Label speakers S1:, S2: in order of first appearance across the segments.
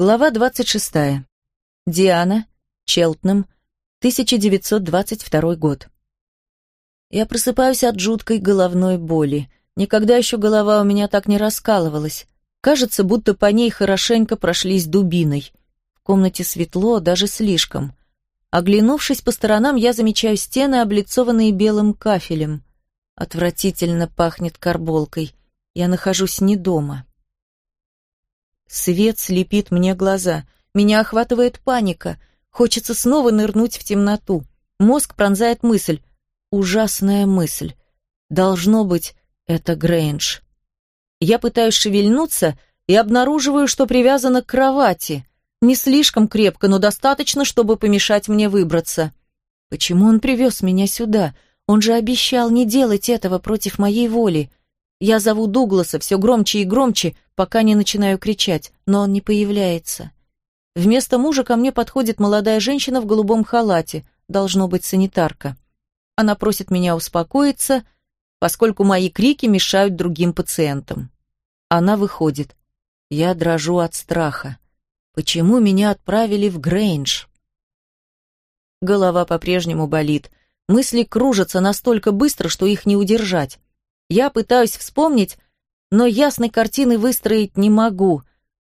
S1: Глава 26. Диана, Челтнем, 1922 год. Я просыпаюсь от жуткой головной боли. Никогда еще голова у меня так не раскалывалась. Кажется, будто по ней хорошенько прошлись дубиной. В комнате светло, даже слишком. Оглянувшись по сторонам, я замечаю стены, облицованные белым кафелем. Отвратительно пахнет карболкой. Я нахожусь не дома. Свет слепит мне глаза. Меня охватывает паника. Хочется снова нырнуть в темноту. Мозг пронзает мысль. Ужасная мысль. Должно быть, это Грейндж. Я пытаюсь шевельнуться и обнаруживаю, что привязана к кровати. Не слишком крепко, но достаточно, чтобы помешать мне выбраться. Почему он привез меня сюда? Он же обещал не делать этого против моей воли. Я зову Дугласа все громче и громче, пока не начинаю кричать, но он не появляется. Вместо мужа ко мне подходит молодая женщина в голубом халате, должно быть санитарка. Она просит меня успокоиться, поскольку мои крики мешают другим пациентам. Она выходит. Я дрожу от страха. Почему меня отправили в Грейндж? Голова по-прежнему болит. Мысли кружатся настолько быстро, что их не удержать. Я пытаюсь вспомнить, но ясной картины выстроить не могу.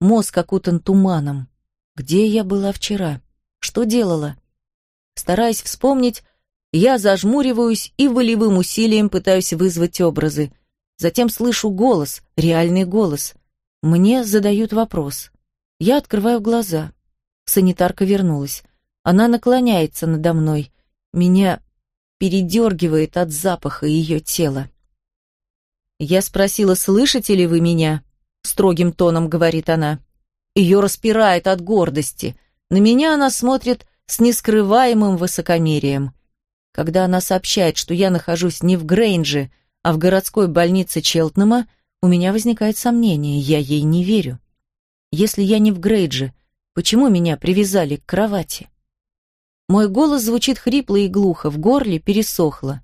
S1: Мозг окутан туманом. Где я была вчера? Что делала? Стараясь вспомнить, я зажмуриваюсь и волевым усилием пытаюсь вызвать образы. Затем слышу голос, реальный голос. Мне задают вопрос. Я открываю глаза. Санитарка вернулась. Она наклоняется надо мной. Меня передергивает от запаха ее тела. Я спросила, слышите ли вы меня? Строгим тоном говорит она. Ее распирает от гордости. На меня она смотрит с нескрываемым высокомерием. Когда она сообщает, что я нахожусь не в Грейнже, а в городской больнице Челтнема, у меня возникает сомнение, я ей не верю. Если я не в Грейдже, почему меня привязали к кровати? Мой голос звучит хрипло и глухо, в горле пересохло.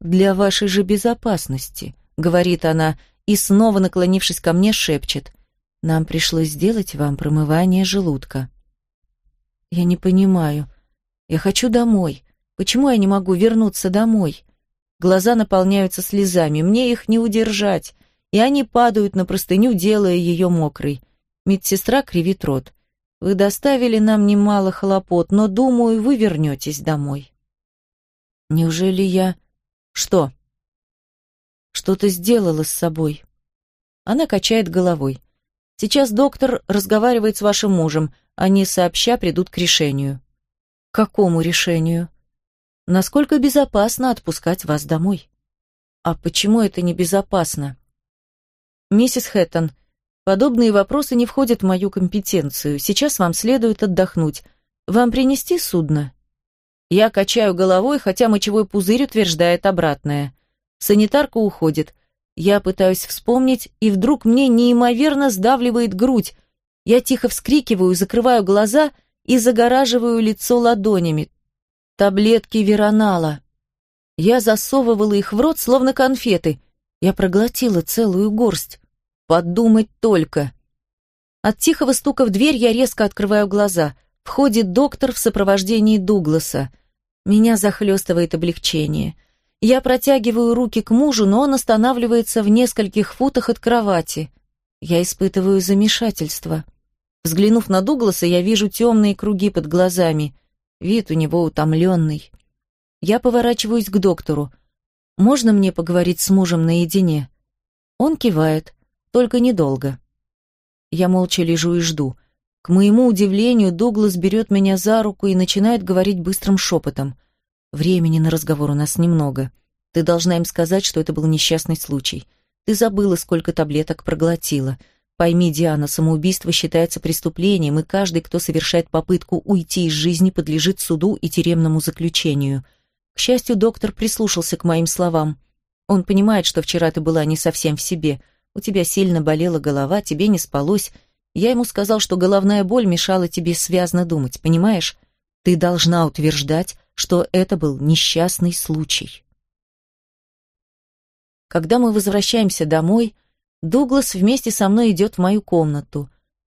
S1: «Для вашей же безопасности», — говорит она, и снова, наклонившись ко мне, шепчет. «Нам пришлось сделать вам промывание желудка». Я не понимаю. Я хочу домой. Почему я не могу вернуться домой? Глаза наполняются слезами, мне их не удержать, и они падают на простыню, делая ее мокрой. Медсестра кривит рот. «Вы доставили нам немало хлопот, но, думаю, вы вернетесь домой». «Неужели я...» «Что?» Что-то сделала с собой. Она качает головой. Сейчас доктор разговаривает с вашим мужем, они сообща придут к решению. К какому решению? Насколько безопасно отпускать вас домой? А почему это небезопасно? Миссис Хэттон, подобные вопросы не входят в мою компетенцию. Сейчас вам следует отдохнуть. Вам принести судно? Я качаю головой, хотя мочевой пузырь утверждает обратное. Санитарка уходит. Я пытаюсь вспомнить, и вдруг мне неимоверно сдавливает грудь. Я тихо вскрикиваю, закрываю глаза и загораживаю лицо ладонями. Таблетки Веронала. Я засовывала их в рот, словно конфеты. Я проглотила целую горсть. Подумать только. От тихого стука в дверь я резко открываю глаза. Входит доктор в сопровождении Дугласа. Меня захлестывает облегчение. Я протягиваю руки к мужу, но он останавливается в нескольких футах от кровати. Я испытываю замешательство. Взглянув на Дугласа, я вижу темные круги под глазами. Вид у него утомленный. Я поворачиваюсь к доктору. «Можно мне поговорить с мужем наедине?» Он кивает, только недолго. Я молча лежу и жду. К моему удивлению, Дуглас берет меня за руку и начинает говорить быстрым шепотом. Времени на разговор у нас немного. Ты должна им сказать, что это был несчастный случай. Ты забыла, сколько таблеток проглотила. Пойми, Диана, самоубийство считается преступлением, и каждый, кто совершает попытку уйти из жизни, подлежит суду и тюремному заключению. К счастью, доктор прислушался к моим словам. Он понимает, что вчера ты была не совсем в себе. У тебя сильно болела голова, тебе не спалось. Я ему сказал, что головная боль мешала тебе связно думать, понимаешь? Ты должна утверждать, что это был несчастный случай. Когда мы возвращаемся домой, Дуглас вместе со мной идет в мою комнату.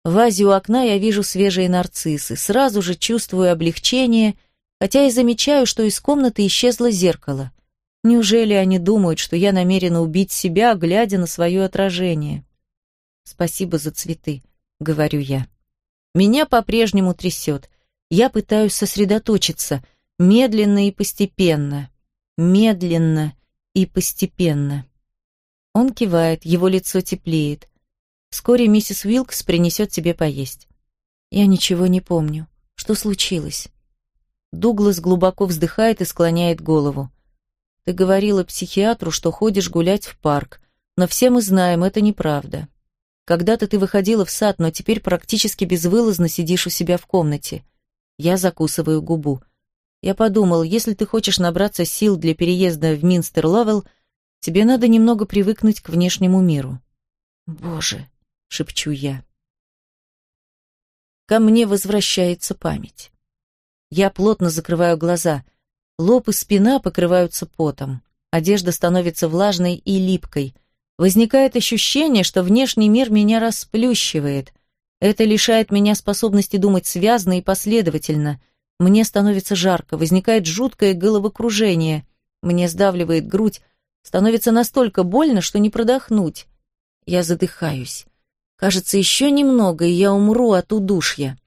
S1: В вазе у окна я вижу свежие нарциссы, сразу же чувствую облегчение, хотя и замечаю, что из комнаты исчезло зеркало. Неужели они думают, что я намерена убить себя, глядя на свое отражение? «Спасибо за цветы», — говорю я. Меня по-прежнему трясет. Я пытаюсь сосредоточиться, медленно и постепенно. Медленно и постепенно. Он кивает, его лицо теплеет. Вскоре миссис Уилкс принесет тебе поесть. Я ничего не помню. Что случилось? Дуглас глубоко вздыхает и склоняет голову. Ты говорила психиатру, что ходишь гулять в парк, но все мы знаем, это неправда. Когда-то ты выходила в сад, но теперь практически безвылазно сидишь у себя в комнате. Я закусываю губу. Я подумал, если ты хочешь набраться сил для переезда в Минстер-Ловелл, тебе надо немного привыкнуть к внешнему миру. Боже, шепчу я. Ко мне возвращается память. Я плотно закрываю глаза. Лоб и спина покрываются потом. Одежда становится влажной и липкой. Возникает ощущение, что внешний мир меня расплющивает. Это лишает меня способности думать связно и последовательно. Мне становится жарко, возникает жуткое головокружение. Мне сдавливает грудь, становится настолько больно, что не продохнуть. Я задыхаюсь. Кажется, еще немного, и я умру от удушья.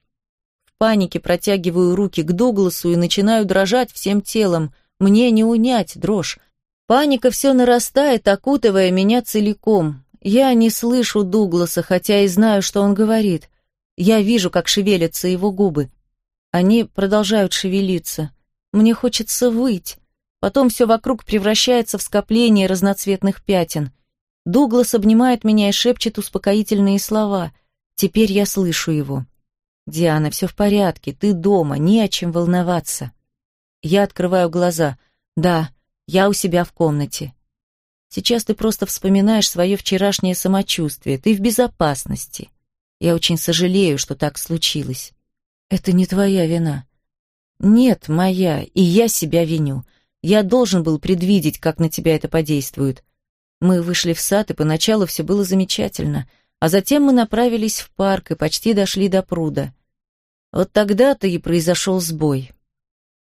S1: В панике протягиваю руки к Дугласу и начинаю дрожать всем телом. Мне не унять дрожь. Паника все нарастает, окутывая меня целиком. Я не слышу Дугласа, хотя и знаю, что он говорит. Я вижу, как шевелятся его губы. Они продолжают шевелиться. Мне хочется выть. Потом все вокруг превращается в скопление разноцветных пятен. Дуглас обнимает меня и шепчет успокоительные слова. Теперь я слышу его. «Диана, все в порядке, ты дома, не о чем волноваться». Я открываю глаза. «Да, я у себя в комнате. Сейчас ты просто вспоминаешь свое вчерашнее самочувствие. Ты в безопасности. Я очень сожалею, что так случилось. Это не твоя вина. Нет, моя, и я себя виню. Я должен был предвидеть, как на тебя это подействует. Мы вышли в сад, и поначалу все было замечательно, а затем мы направились в парк и почти дошли до пруда. Вот тогда-то и произошел сбой.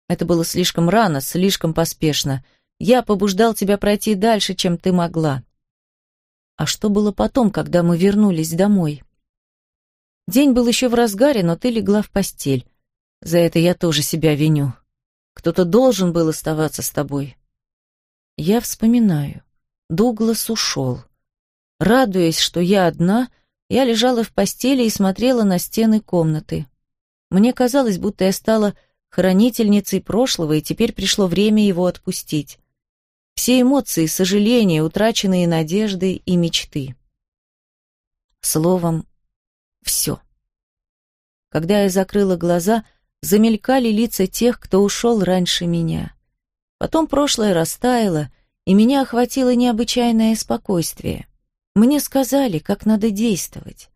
S1: Это было слишком рано, слишком поспешно — я побуждал тебя пройти дальше, чем ты могла. А что было потом, когда мы вернулись домой? День был еще в разгаре, но ты легла в постель. За это я тоже себя виню. Кто-то должен был оставаться с тобой. Я вспоминаю. Дуглас ушел. Радуясь, что я одна, я лежала в постели и смотрела на стены комнаты. Мне казалось, будто я стала хранительницей прошлого, и теперь пришло время его отпустить все эмоции, сожаления, утраченные надежды и мечты. Словом, все. Когда я закрыла глаза, замелькали лица тех, кто ушел раньше меня. Потом прошлое растаяло, и меня охватило необычайное спокойствие. Мне сказали, как надо действовать.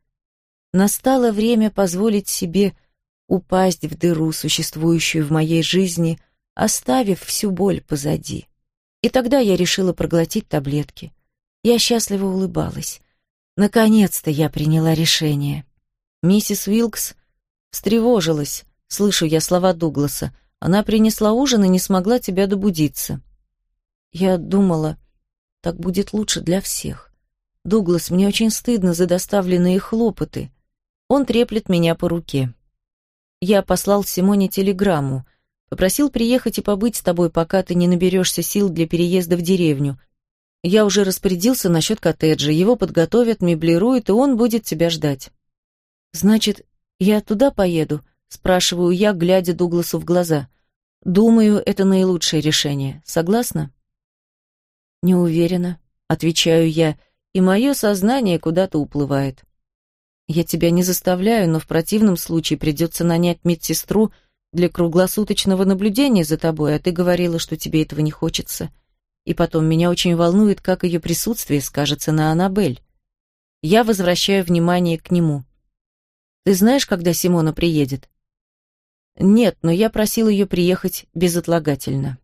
S1: Настало время позволить себе упасть в дыру, существующую в моей жизни, оставив всю боль позади. И тогда я решила проглотить таблетки. Я счастливо улыбалась. Наконец-то я приняла решение. Миссис Уилкс встревожилась. Слышу я слова Дугласа. Она принесла ужин и не смогла тебя добудиться. Я думала, так будет лучше для всех. Дуглас, мне очень стыдно за доставленные хлопоты. Он треплет меня по руке. Я послал Симоне телеграмму. Попросил приехать и побыть с тобой, пока ты не наберешься сил для переезда в деревню. Я уже распорядился насчет коттеджа, его подготовят, меблируют, и он будет тебя ждать». «Значит, я туда поеду?» — спрашиваю я, глядя Дугласу в глаза. «Думаю, это наилучшее решение. Согласна?» «Не уверена», — отвечаю я, и мое сознание куда-то уплывает. «Я тебя не заставляю, но в противном случае придется нанять медсестру для круглосуточного наблюдения за тобой, а ты говорила, что тебе этого не хочется. И потом, меня очень волнует, как ее присутствие скажется на Аннабель. Я возвращаю внимание к нему. Ты знаешь, когда Симона приедет? Нет, но я просил ее приехать безотлагательно.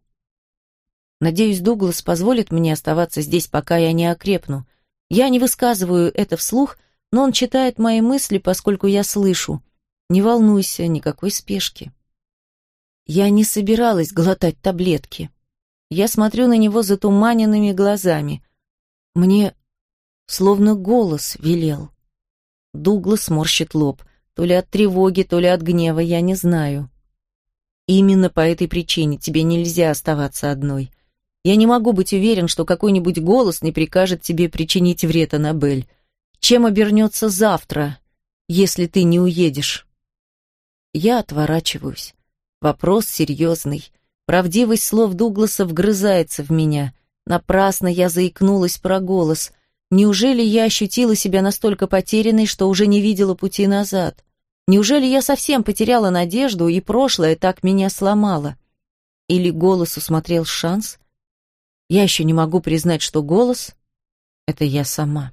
S1: Надеюсь, Дуглас позволит мне оставаться здесь, пока я не окрепну. Я не высказываю это вслух, но он читает мои мысли, поскольку я слышу. Не волнуйся, никакой спешки. Я не собиралась глотать таблетки. Я смотрю на него затуманенными глазами. Мне словно голос велел. Дуглас морщит лоб. То ли от тревоги, то ли от гнева, я не знаю. Именно по этой причине тебе нельзя оставаться одной. Я не могу быть уверен, что какой-нибудь голос не прикажет тебе причинить вред, Аннабель. Чем обернется завтра, если ты не уедешь? Я отворачиваюсь. Вопрос серьезный. Правдивость слов Дугласа вгрызается в меня. Напрасно я заикнулась про голос. Неужели я ощутила себя настолько потерянной, что уже не видела пути назад? Неужели я совсем потеряла надежду, и прошлое так меня сломало? Или голос усмотрел шанс? Я еще не могу признать, что голос — это я сама.